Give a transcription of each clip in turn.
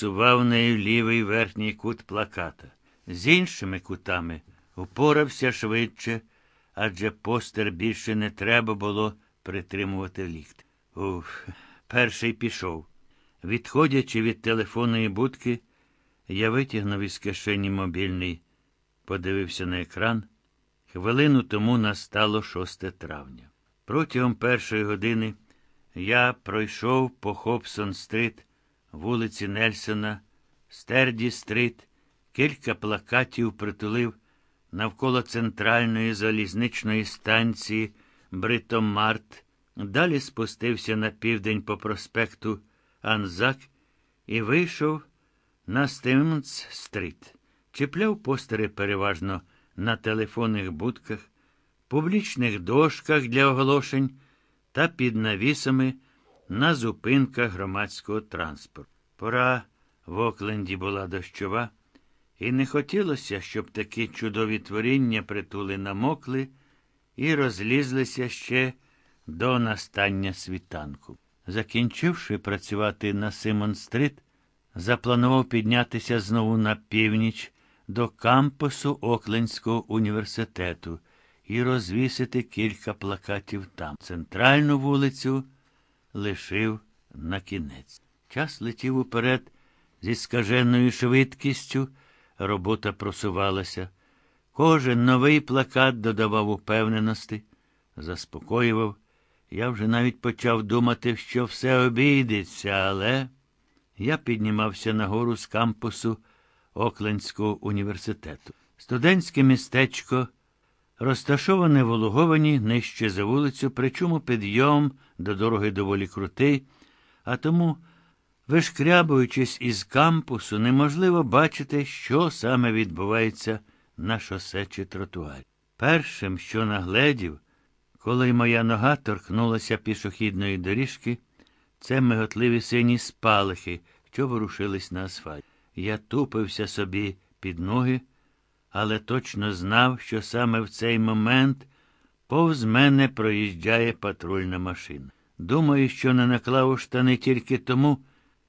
Сував нею лівий верхній кут плаката. З іншими кутами упорався швидше, адже постер більше не треба було притримувати лікт. Уф, перший пішов. Відходячи від телефонної будки, я витягнув із кишені мобільний, подивився на екран. Хвилину тому настало 6 травня. Протягом першої години я пройшов по Хопсон-стрит, вулиці Нельсона, Стерді-стрит, кілька плакатів притулив навколо центральної залізничної станції Бритомарт, далі спустився на південь по проспекту Анзак і вийшов на Стимнс-стрит. Чіпляв постери переважно на телефонних будках, публічних дошках для оголошень та під навісами на зупинках громадського транспорту. Пора в Окленді була дощова, і не хотілося, щоб такі чудові творіння притули намокли і розлізлися ще до настання світанку. Закінчивши працювати на Симон-стрит, запланував піднятися знову на північ до кампусу Оклендського університету і розвісити кілька плакатів там. Центральну вулицю лишив на кінець. Час летів уперед зі скаженою швидкістю, робота просувалася. Кожен новий плакат додавав упевненості, заспокоював. Я вже навіть почав думати, що все обійдеться, але я піднімався нагору з кампусу Оклендського університету. Студентське містечко, розташоване в Олуговані нижче за вулицю, причому підйом до дороги доволі крутий, а тому, вишкрябуючись із кампусу, неможливо бачити, що саме відбувається на шосе чи тротуарі. Першим, що нагледів, коли моя нога торкнулася пішохідної доріжки, це миготливі сині спалахи, що ворушились на асфальті. Я тупився собі під ноги, але точно знав, що саме в цей момент повз мене проїжджає патрульна машина. Думаю, що не наклав у штани тільки тому,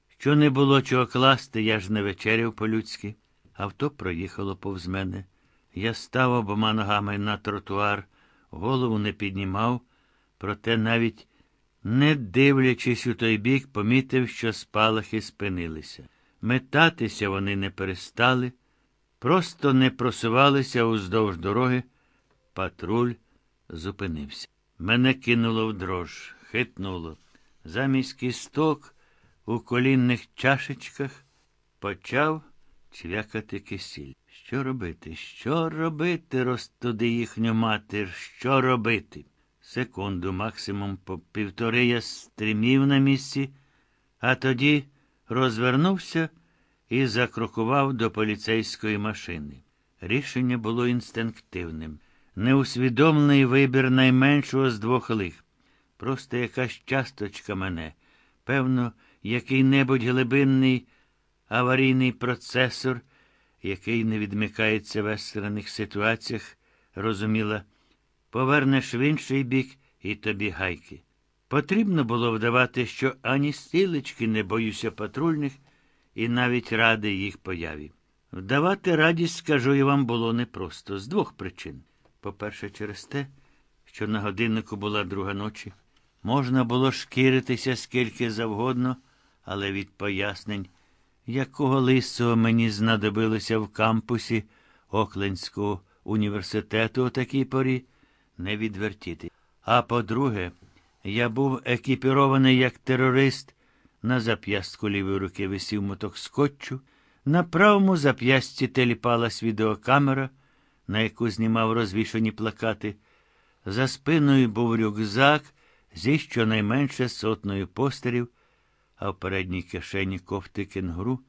що не було чого класти, я ж не вечеряв по-людськи. Авто проїхало повз мене. Я став обома ногами на тротуар, голову не піднімав, проте навіть не дивлячись у той бік, помітив, що спалахи спинилися. Метатися вони не перестали, просто не просувалися уздовж дороги. Патруль зупинився. Мене кинуло в дрож, хитнуло. Замість кісток у колінних чашечках почав чвякати кисіль. Що робити? Що робити, розтуди їхню матір? Що робити? Секунду, максимум по півтори я стрімів на місці, а тоді розвернувся і закрокував до поліцейської машини. Рішення було інстинктивним, неусвідомлений вибір найменшого з двох лих. Просто якась часточка мене, певно, який-небудь глибинний аварійний процесор, який не відмикається в екстрених ситуаціях, розуміла, повернеш в інший бік і тобі гайки. Потрібно було вдавати, що ані стілечки не боюся патрульних і навіть ради їх появі. Вдавати радість, скажу я вам, було непросто з двох причин. По-перше, через те, що на годиннику була друга ночі. Можна було шкіритися скільки завгодно, але від пояснень, якого лисого мені знадобилося в кампусі Оклендського університету о такій порі, не відвертіти. А по-друге, я був екіпірований як терорист, на зап'ястку лівої руки висів моток скотчу, на правому зап'ясті теліпалась відеокамера, на яку знімав розвішані плакати. За спиною був рюкзак зі щонайменше сотною постерів, а в передній кишені кофти кенгуру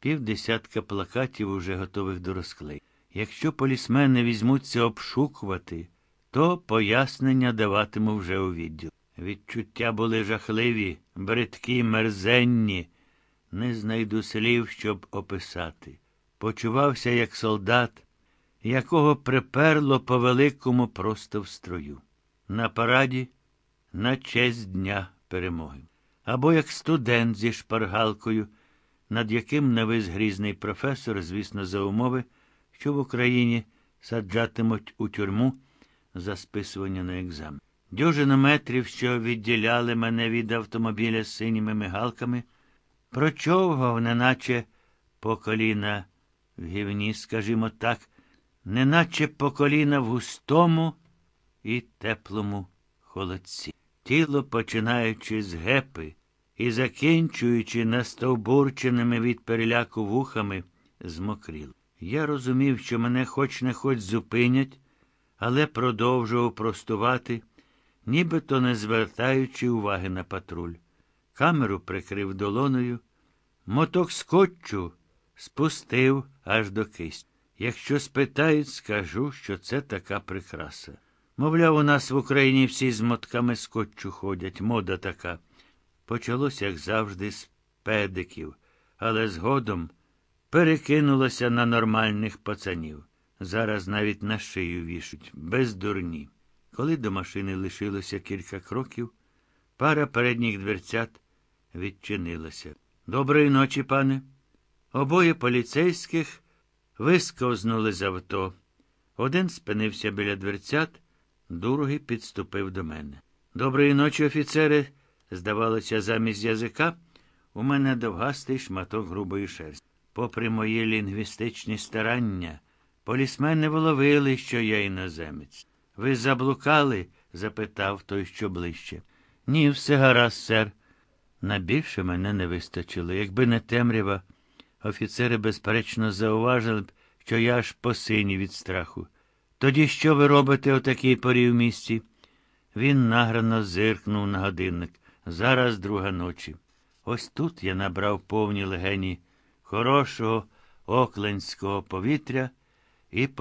півдесятка плакатів, уже готових до розклей. Якщо полісмени візьмуться обшукувати, то пояснення даватиму вже у відділ. Відчуття були жахливі, бридкі, мерзенні. Не знайду слів, щоб описати. Почувався як солдат, якого приперло по великому просто в строю. На параді на честь Дня перемоги. Або як студент зі шпаргалкою над яким навис грізний професор, звісно, за умови, що в Україні саджатимуть у тюрму за списування на екзамен. Дюжину метрів, що відділяли мене від автомобіля з синіми мигалками, прочовгав, неначе по коліна в гівні, скажімо так, неначе по коліна в густому і теплому холодці. Тіло, починаючи з гепи і закінчуючи настовбурченими від переляку вухами, змокріло. Я розумів, що мене хоч не хоч зупинять, але продовжував простувати, нібито не звертаючи уваги на патруль. Камеру прикрив долоною, моток скотчу спустив аж до кисть. Якщо спитають, скажу, що це така прикраса. Мовляв, у нас в Україні всі з мотками скотчу ходять, мода така. Почалося, як завжди, з педиків, але згодом перекинулося на нормальних пацанів. Зараз навіть на шию вішуть, без дурні. Коли до машини лишилося кілька кроків, пара передніх дверцят відчинилася. Доброї ночі, пане. Обоє поліцейських висковзнули з авто. Один спинився біля дверцят, другий підступив до мене. Доброї ночі, офіцери. Здавалося, замість язика у мене довгастий шматок грубої шерсті. Попри мої лінгвістичні старання, полісмени вловили, що я іноземець. Ви заблукали? запитав той, що ближче. Ні, все гаразд, сер. На більше мене не вистачило. Якби не темрява, офіцери, безперечно, зауважили б, що я аж посиній від страху. Тоді що ви робите о такій порі в місті? Він награно зиркнув на годинник. Зараз друга ночі. Ось тут я набрав повні легені хорошого окленського повітря і почав.